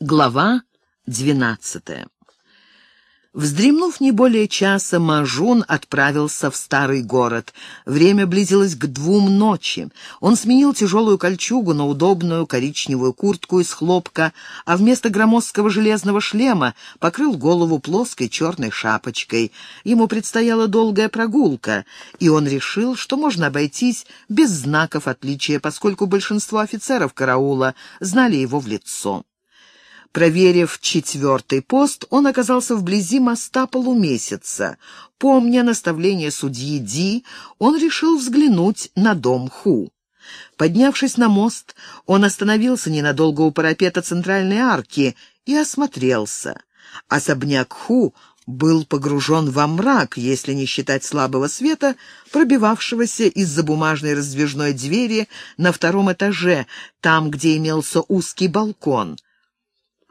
Глава двенадцатая Вздремнув не более часа, Мажун отправился в старый город. Время близилось к двум ночи. Он сменил тяжелую кольчугу на удобную коричневую куртку из хлопка, а вместо громоздкого железного шлема покрыл голову плоской черной шапочкой. Ему предстояла долгая прогулка, и он решил, что можно обойтись без знаков отличия, поскольку большинство офицеров караула знали его в лицо. Проверив четвертый пост, он оказался вблизи моста полумесяца. Помня наставление судьи Ди, он решил взглянуть на дом Ху. Поднявшись на мост, он остановился ненадолго у парапета центральной арки и осмотрелся. Особняк Ху был погружен во мрак, если не считать слабого света, пробивавшегося из-за бумажной раздвижной двери на втором этаже, там, где имелся узкий балкон.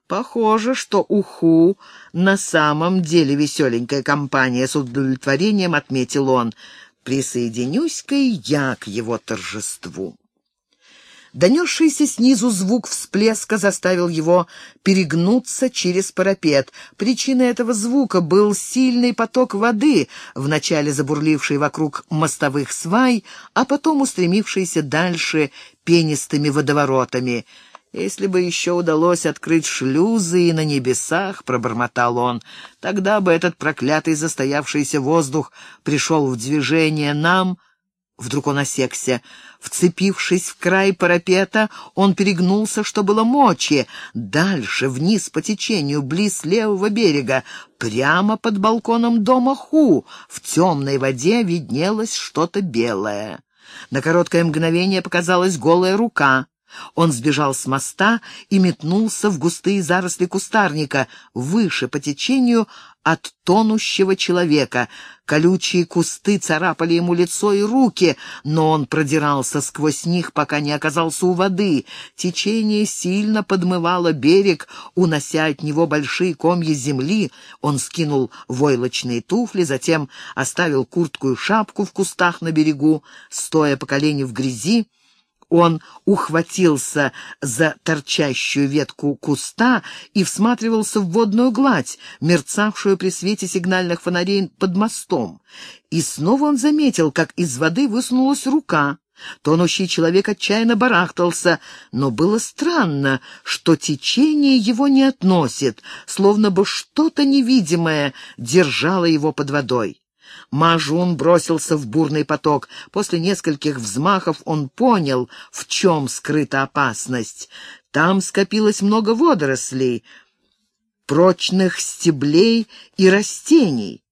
Похоже, что Уху на самом деле веселенькая компания, с удовлетворением отметил он. Присоединюсь-ка и я к его торжеству. Донесшийся снизу звук всплеска заставил его перегнуться через парапет. Причиной этого звука был сильный поток воды, вначале забурливший вокруг мостовых свай, а потом устремившийся дальше пенистыми водоворотами — если бы еще удалось открыть шлюзы и на небесах, — пробормотал он, — тогда бы этот проклятый застоявшийся воздух пришел в движение нам... Вдруг он осекся. Вцепившись в край парапета, он перегнулся, что было мочи. Дальше, вниз по течению, близ левого берега, прямо под балконом дома Ху, в темной воде виднелось что-то белое. На короткое мгновение показалась голая рука. Он сбежал с моста и метнулся в густые заросли кустарника, выше по течению от тонущего человека. Колючие кусты царапали ему лицо и руки, но он продирался сквозь них, пока не оказался у воды. Течение сильно подмывало берег, унося от него большие комья земли. Он скинул войлочные туфли, затем оставил куртку и шапку в кустах на берегу, стоя по колени в грязи, он ухватился за торчащую ветку куста и всматривался в водную гладь, мерцавшую при свете сигнальных фонарей под мостом. И снова он заметил, как из воды высунулась рука. Тонущий человек отчаянно барахтался, но было странно, что течение его не относит, словно бы что-то невидимое держало его под водой. Мажун бросился в бурный поток. После нескольких взмахов он понял, в чем скрыта опасность. Там скопилось много водорослей, прочных стеблей и растений.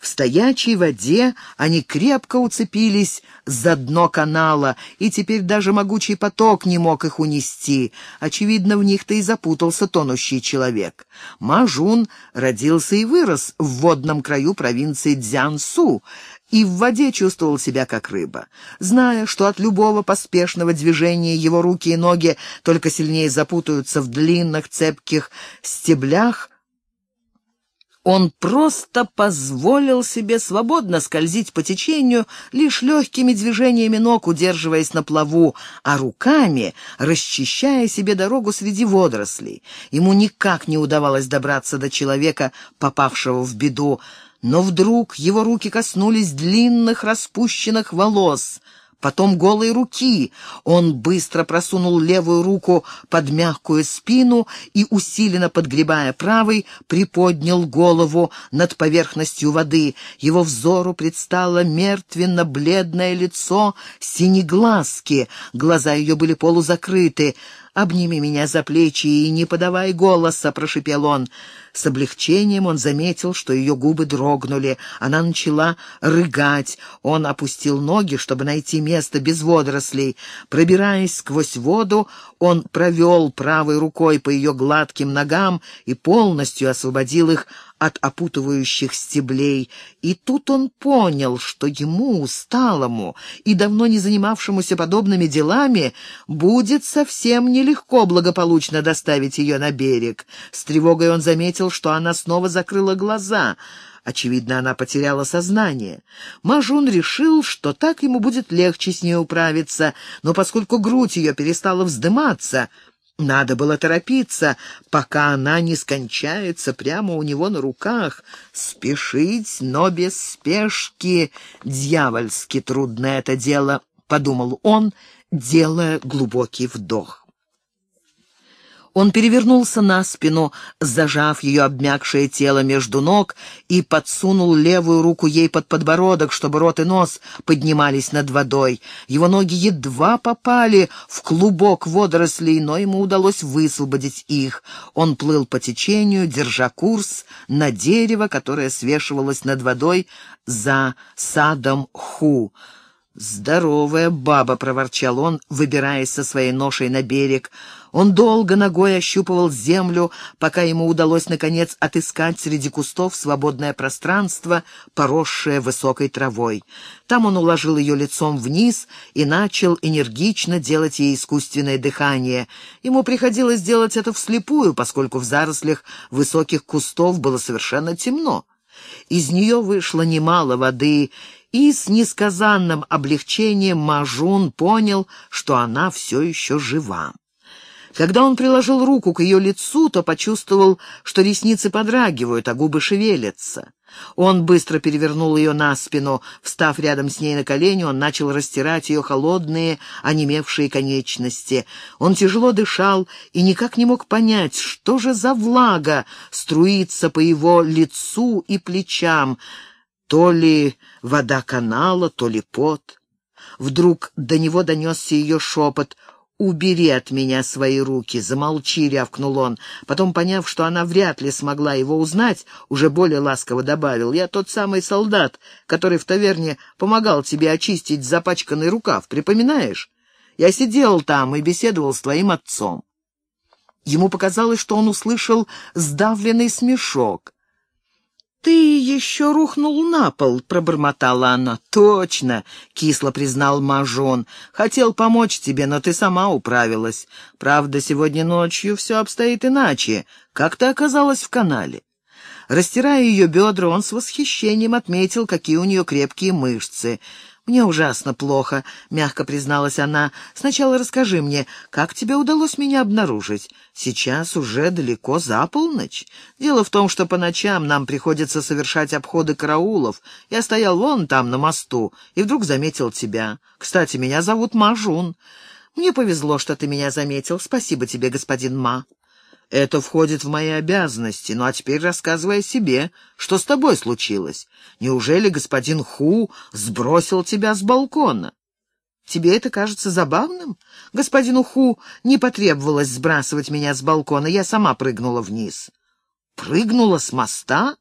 В стоячей воде они крепко уцепились за дно канала, и теперь даже могучий поток не мог их унести. Очевидно, в них-то и запутался тонущий человек. Мажун родился и вырос в водном краю провинции Дзянсу, и в воде чувствовал себя как рыба. Зная, что от любого поспешного движения его руки и ноги только сильнее запутаются в длинных цепких стеблях, он просто позволил себе свободно скользить по течению, лишь легкими движениями ног, удерживаясь на плаву, а руками расчищая себе дорогу среди водорослей. Ему никак не удавалось добраться до человека, попавшего в беду, но вдруг его руки коснулись длинных распущенных волос — потом голой руки. Он быстро просунул левую руку под мягкую спину и, усиленно подгребая правой, приподнял голову над поверхностью воды. Его взору предстало мертвенно-бледное лицо синеглазки. Глаза ее были полузакрыты. «Обними меня за плечи и не подавай голоса», — прошепел он. С облегчением он заметил, что ее губы дрогнули. Она начала рыгать. Он опустил ноги, чтобы найти место без водорослей. Пробираясь сквозь воду, он провел правой рукой по ее гладким ногам и полностью освободил их от опутывающих стеблей, и тут он понял, что ему, усталому и давно не занимавшемуся подобными делами, будет совсем нелегко благополучно доставить ее на берег. С тревогой он заметил, что она снова закрыла глаза. Очевидно, она потеряла сознание. Мажун решил, что так ему будет легче с ней управиться, но поскольку грудь ее перестала вздыматься, Надо было торопиться, пока она не скончается прямо у него на руках. Спешить, но без спешки. Дьявольски трудно это дело, — подумал он, делая глубокий вдох. Он перевернулся на спину, зажав ее обмякшее тело между ног, и подсунул левую руку ей под подбородок, чтобы рот и нос поднимались над водой. Его ноги едва попали в клубок водорослей, но ему удалось высвободить их. Он плыл по течению, держа курс на дерево, которое свешивалось над водой за садом Ху. «Здоровая баба!» — проворчал он, выбираясь со своей ношей на берег. Он долго ногой ощупывал землю, пока ему удалось, наконец, отыскать среди кустов свободное пространство, поросшее высокой травой. Там он уложил ее лицом вниз и начал энергично делать ей искусственное дыхание. Ему приходилось делать это вслепую, поскольку в зарослях высоких кустов было совершенно темно. Из нее вышло немало воды, и с несказанным облегчением Мажун понял, что она все еще жива. Когда он приложил руку к ее лицу, то почувствовал, что ресницы подрагивают, а губы шевелятся. Он быстро перевернул ее на спину. Встав рядом с ней на колени, он начал растирать ее холодные, онемевшие конечности. Он тяжело дышал и никак не мог понять, что же за влага струится по его лицу и плечам, то ли вода канала, то ли пот. Вдруг до него донесся ее шепот «Убери от меня свои руки!» «Замолчи!» — рявкнул он. Потом, поняв, что она вряд ли смогла его узнать, уже более ласково добавил. «Я тот самый солдат, который в таверне помогал тебе очистить запачканный рукав. Припоминаешь? Я сидел там и беседовал с твоим отцом». Ему показалось, что он услышал сдавленный смешок. «Ты еще рухнул на пол», — пробормотала она. «Точно», — кисло признал Мажон. «Хотел помочь тебе, но ты сама управилась. Правда, сегодня ночью все обстоит иначе. Как ты оказалась в канале?» Растирая ее бедра, он с восхищением отметил, какие у нее крепкие мышцы — «Мне ужасно плохо», — мягко призналась она. «Сначала расскажи мне, как тебе удалось меня обнаружить? Сейчас уже далеко за полночь. Дело в том, что по ночам нам приходится совершать обходы караулов. Я стоял вон там, на мосту, и вдруг заметил тебя. Кстати, меня зовут Мажун. Мне повезло, что ты меня заметил. Спасибо тебе, господин Ма». Это входит в мои обязанности. Ну а теперь рассказывай о себе. Что с тобой случилось? Неужели господин Ху сбросил тебя с балкона? Тебе это кажется забавным? Господину Ху не потребовалось сбрасывать меня с балкона. Я сама прыгнула вниз. Прыгнула с моста?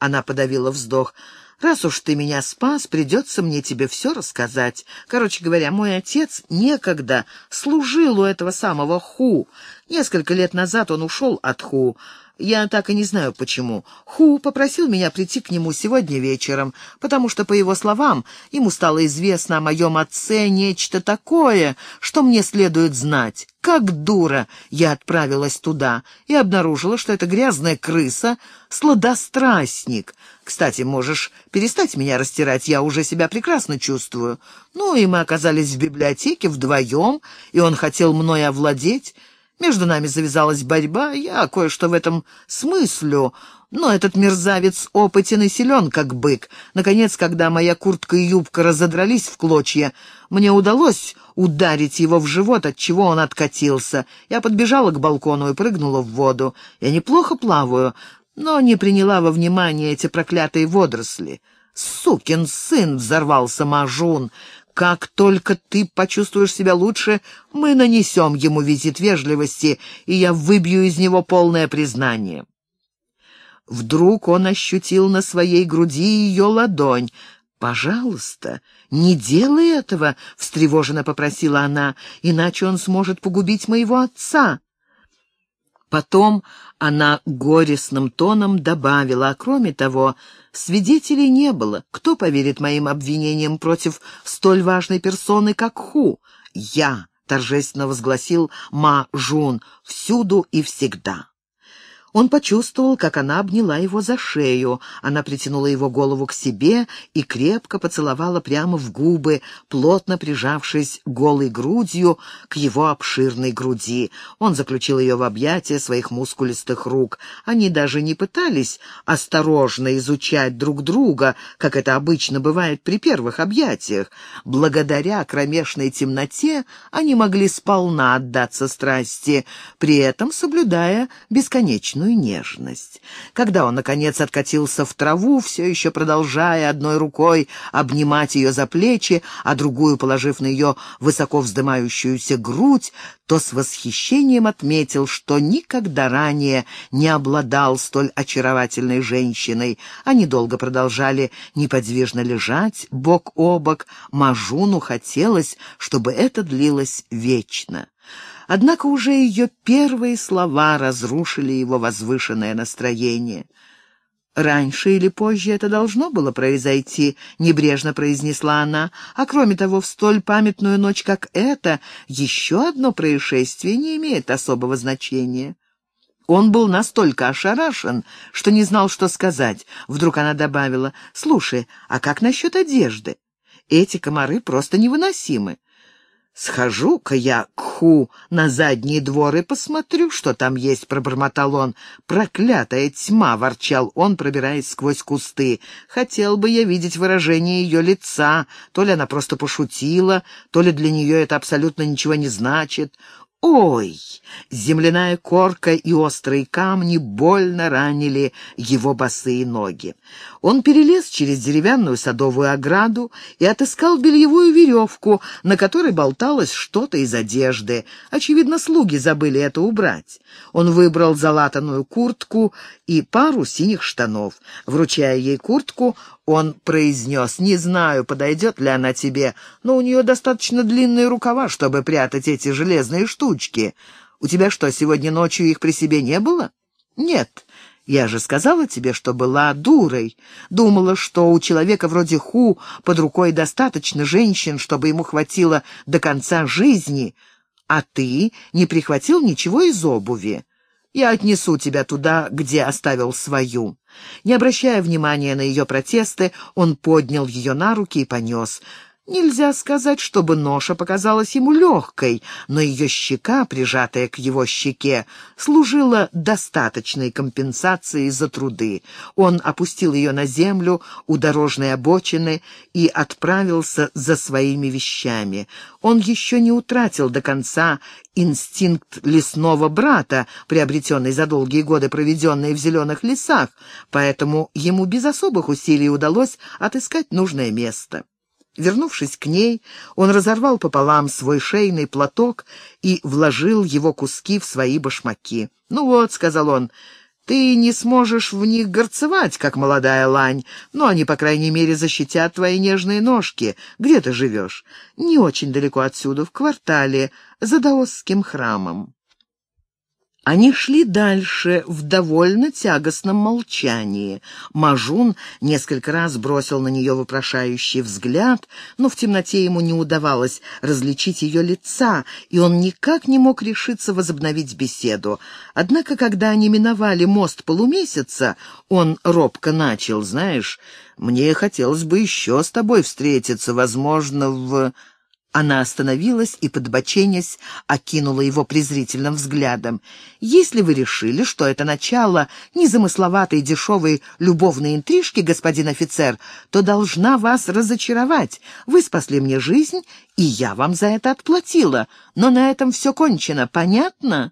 Она подавила вздох. Раз уж ты меня спас, придется мне тебе все рассказать. Короче говоря, мой отец некогда служил у этого самого Ху. Несколько лет назад он ушел от Ху. Я так и не знаю почему. Ху попросил меня прийти к нему сегодня вечером, потому что, по его словам, ему стало известно о моем отце нечто такое, что мне следует знать. Как дура я отправилась туда и обнаружила, что это грязная крыса — сладострастник. Кстати, можешь перестать меня растирать, я уже себя прекрасно чувствую. Ну, и мы оказались в библиотеке вдвоем, и он хотел мной овладеть. Между нами завязалась борьба, я кое-что в этом смыслю, но этот мерзавец опытен и силен, как бык. Наконец, когда моя куртка и юбка разодрались в клочья, мне удалось ударить его в живот, от чего он откатился. Я подбежала к балкону и прыгнула в воду. Я неплохо плаваю, но не приняла во внимание эти проклятые водоросли. «Сукин сын!» — взорвался Мажун. Как только ты почувствуешь себя лучше, мы нанесем ему визит вежливости, и я выбью из него полное признание». Вдруг он ощутил на своей груди ее ладонь. «Пожалуйста, не делай этого», — встревоженно попросила она, «иначе он сможет погубить моего отца». Потом она горестным тоном добавила, а кроме того, свидетелей не было. Кто поверит моим обвинениям против столь важной персоны, как Ху? Я, — торжественно возгласил Ма Жун, — всюду и всегда. Он почувствовал, как она обняла его за шею. Она притянула его голову к себе и крепко поцеловала прямо в губы, плотно прижавшись голой грудью к его обширной груди. Он заключил ее в объятия своих мускулистых рук. Они даже не пытались осторожно изучать друг друга, как это обычно бывает при первых объятиях. Благодаря кромешной темноте они могли сполна отдаться страсти, при этом соблюдая бесконечную нежную нежность. Когда он, наконец, откатился в траву, все еще продолжая одной рукой обнимать ее за плечи, а другую положив на ее высоко вздымающуюся грудь, то с восхищением отметил, что никогда ранее не обладал столь очаровательной женщиной. Они долго продолжали неподвижно лежать, бок о бок. Мажуну хотелось, чтобы это длилось вечно. Однако уже ее первые слова разрушили его возвышенное настроение. «Раньше или позже это должно было произойти», — небрежно произнесла она. «А кроме того, в столь памятную ночь, как эта, еще одно происшествие не имеет особого значения». Он был настолько ошарашен, что не знал, что сказать. Вдруг она добавила, «Слушай, а как насчет одежды? Эти комары просто невыносимы. «Схожу-ка я к Ху на задний двор и посмотрю, что там есть», — пробормотал он. «Проклятая тьма!» — ворчал он, пробираясь сквозь кусты. «Хотел бы я видеть выражение ее лица. То ли она просто пошутила, то ли для нее это абсолютно ничего не значит. Ой! Земляная корка и острые камни больно ранили его босые ноги. Он перелез через деревянную садовую ограду и отыскал бельевую веревку, на которой болталось что-то из одежды. Очевидно, слуги забыли это убрать. Он выбрал залатанную куртку и пару синих штанов. Вручая ей куртку, он произнес, «Не знаю, подойдет ли она тебе, но у нее достаточно длинные рукава, чтобы прятать эти железные штучки. У тебя что, сегодня ночью их при себе не было?» «Нет». Я же сказала тебе, что была дурой. Думала, что у человека вроде Ху под рукой достаточно женщин, чтобы ему хватило до конца жизни, а ты не прихватил ничего из обуви. Я отнесу тебя туда, где оставил свою». Не обращая внимания на ее протесты, он поднял ее на руки и понес. Нельзя сказать, чтобы ноша показалась ему легкой, но ее щека, прижатая к его щеке, служила достаточной компенсацией за труды. Он опустил ее на землю у дорожной обочины и отправился за своими вещами. Он еще не утратил до конца инстинкт лесного брата, приобретенный за долгие годы, проведенные в зеленых лесах, поэтому ему без особых усилий удалось отыскать нужное место. Вернувшись к ней, он разорвал пополам свой шейный платок и вложил его куски в свои башмаки. «Ну вот», — сказал он, — «ты не сможешь в них горцевать, как молодая лань, но они, по крайней мере, защитят твои нежные ножки. Где ты живешь?» «Не очень далеко отсюда, в квартале, за даосским храмом». Они шли дальше в довольно тягостном молчании. Мажун несколько раз бросил на нее вопрошающий взгляд, но в темноте ему не удавалось различить ее лица, и он никак не мог решиться возобновить беседу. Однако, когда они миновали мост полумесяца, он робко начал, «Знаешь, мне хотелось бы еще с тобой встретиться, возможно, в...» Она остановилась и, подбоченясь, окинула его презрительным взглядом. «Если вы решили, что это начало незамысловатой дешевой любовной интрижки, господин офицер, то должна вас разочаровать. Вы спасли мне жизнь, и я вам за это отплатила. Но на этом все кончено, понятно?»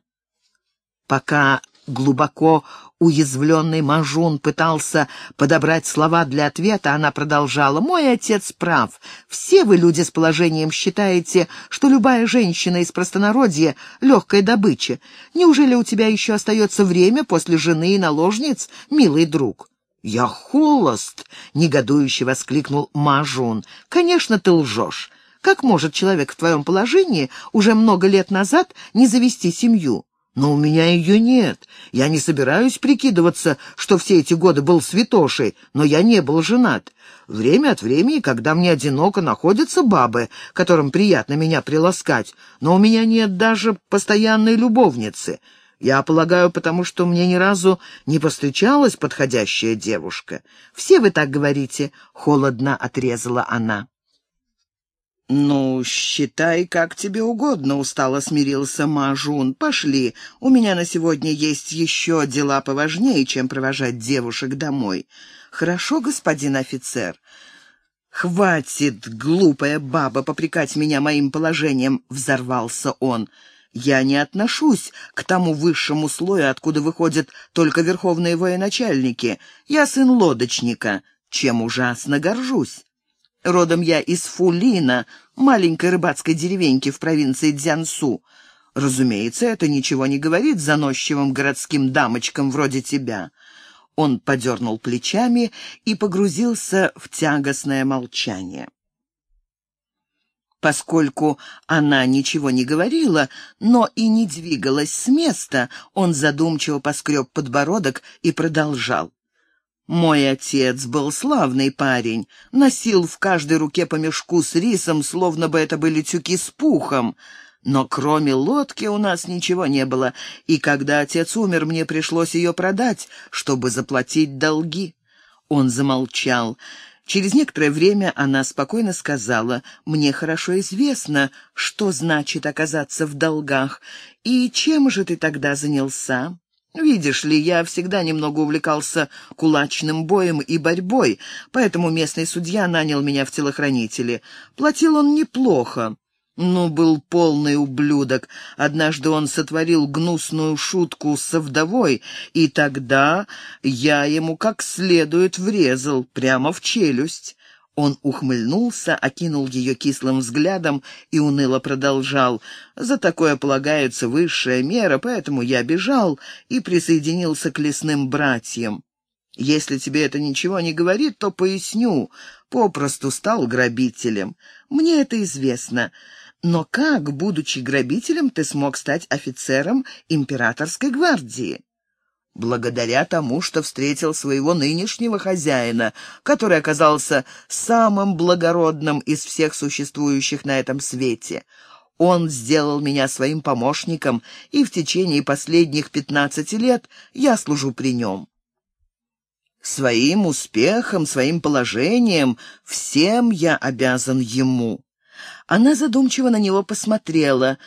Пока глубоко уязвленный Мажун пытался подобрать слова для ответа, она продолжала. «Мой отец прав. Все вы, люди с положением, считаете, что любая женщина из простонародья — легкая добыча. Неужели у тебя еще остается время после жены и наложниц, милый друг?» «Я холост!» — негодующе воскликнул Мажун. «Конечно, ты лжешь. Как может человек в твоем положении уже много лет назад не завести семью?» Но у меня ее нет. Я не собираюсь прикидываться, что все эти годы был святошей, но я не был женат. Время от времени, когда мне одиноко, находятся бабы, которым приятно меня приласкать, но у меня нет даже постоянной любовницы. Я полагаю, потому что мне ни разу не повстречалась подходящая девушка. Все вы так говорите, — холодно отрезала она. «Ну, считай, как тебе угодно», — устало смирился Мажун. «Пошли, у меня на сегодня есть еще дела поважнее, чем провожать девушек домой». «Хорошо, господин офицер». «Хватит, глупая баба, попрекать меня моим положением», — взорвался он. Я не отношусь к тому высшему слою, откуда выходят только верховные военачальники. Я сын лодочника, чем ужасно горжусь. Родом я из Фулина, маленькой рыбацкой деревеньки в провинции Дзянсу. Разумеется, это ничего не говорит заносчивым городским дамочкам вроде тебя. Он подернул плечами и погрузился в тягостное молчание. Поскольку она ничего не говорила, но и не двигалась с места, он задумчиво поскреб подбородок и продолжал. «Мой отец был славный парень, носил в каждой руке по мешку с рисом, словно бы это были тюки с пухом. Но кроме лодки у нас ничего не было, и когда отец умер, мне пришлось ее продать, чтобы заплатить долги». Он замолчал. Через некоторое время она спокойно сказала, «Мне хорошо известно, что значит оказаться в долгах. И чем же ты тогда занялся?» «Видишь ли, я всегда немного увлекался кулачным боем и борьбой, поэтому местный судья нанял меня в телохранители. Платил он неплохо, ну, был полный ублюдок. Однажды он сотворил гнусную шутку со вдовой, и тогда я ему как следует врезал, прямо в челюсть. Он ухмыльнулся, окинул ее кислым взглядом и уныло продолжал. «За такое полагается высшая мера, поэтому я бежал и присоединился к лесным братьям. Если тебе это ничего не говорит, то поясню. Попросту стал грабителем. Мне это известно». Но как, будучи грабителем, ты смог стать офицером императорской гвардии? Благодаря тому, что встретил своего нынешнего хозяина, который оказался самым благородным из всех существующих на этом свете. Он сделал меня своим помощником, и в течение последних пятнадцати лет я служу при нем. Своим успехом, своим положением, всем я обязан ему. Она задумчиво на него посмотрела.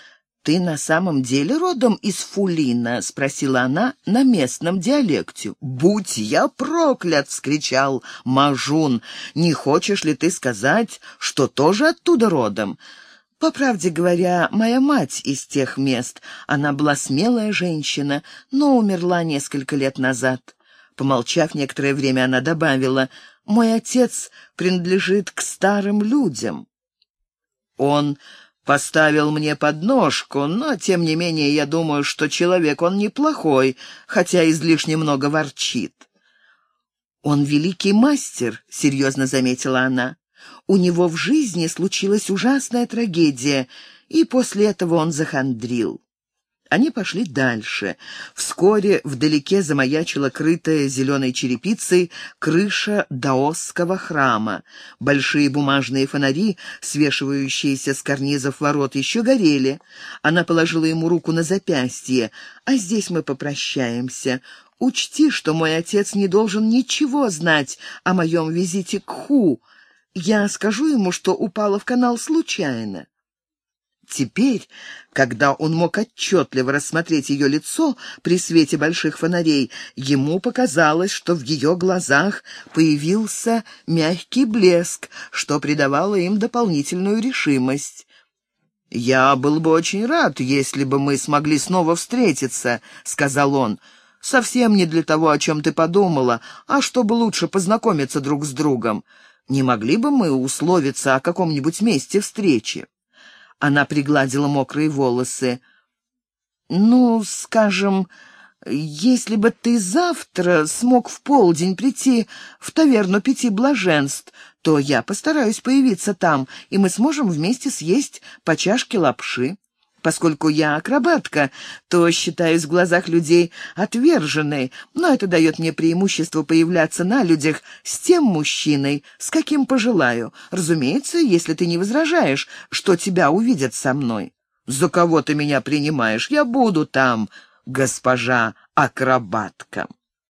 «Ты на самом деле родом из Фулина?» — спросила она на местном диалекте. «Будь я проклят!» — вскричал Мажун. «Не хочешь ли ты сказать, что тоже оттуда родом?» По правде говоря, моя мать из тех мест. Она была смелая женщина, но умерла несколько лет назад. Помолчав некоторое время, она добавила, «Мой отец принадлежит к старым людям». Он поставил мне подножку, но, тем не менее, я думаю, что человек он неплохой, хотя излишне много ворчит. «Он великий мастер», — серьезно заметила она. «У него в жизни случилась ужасная трагедия, и после этого он захандрил. Они пошли дальше. Вскоре вдалеке замаячила крытая зеленой черепицей крыша даосского храма. Большие бумажные фонари, свешивающиеся с карнизов ворот, еще горели. Она положила ему руку на запястье. «А здесь мы попрощаемся. Учти, что мой отец не должен ничего знать о моем визите к Ху. Я скажу ему, что упала в канал случайно». Теперь, когда он мог отчетливо рассмотреть ее лицо при свете больших фонарей, ему показалось, что в ее глазах появился мягкий блеск, что придавало им дополнительную решимость. «Я был бы очень рад, если бы мы смогли снова встретиться», — сказал он. «Совсем не для того, о чем ты подумала, а чтобы лучше познакомиться друг с другом. Не могли бы мы условиться о каком-нибудь месте встречи?» Она пригладила мокрые волосы. «Ну, скажем, если бы ты завтра смог в полдень прийти в таверну пяти блаженств, то я постараюсь появиться там, и мы сможем вместе съесть по чашке лапши. Поскольку я акробатка, то считаюсь в глазах людей отверженной, но это дает мне преимущество появляться на людях с тем мужчиной, с каким пожелаю. Разумеется, если ты не возражаешь, что тебя увидят со мной. «За кого ты меня принимаешь? Я буду там. госпожа акробатка.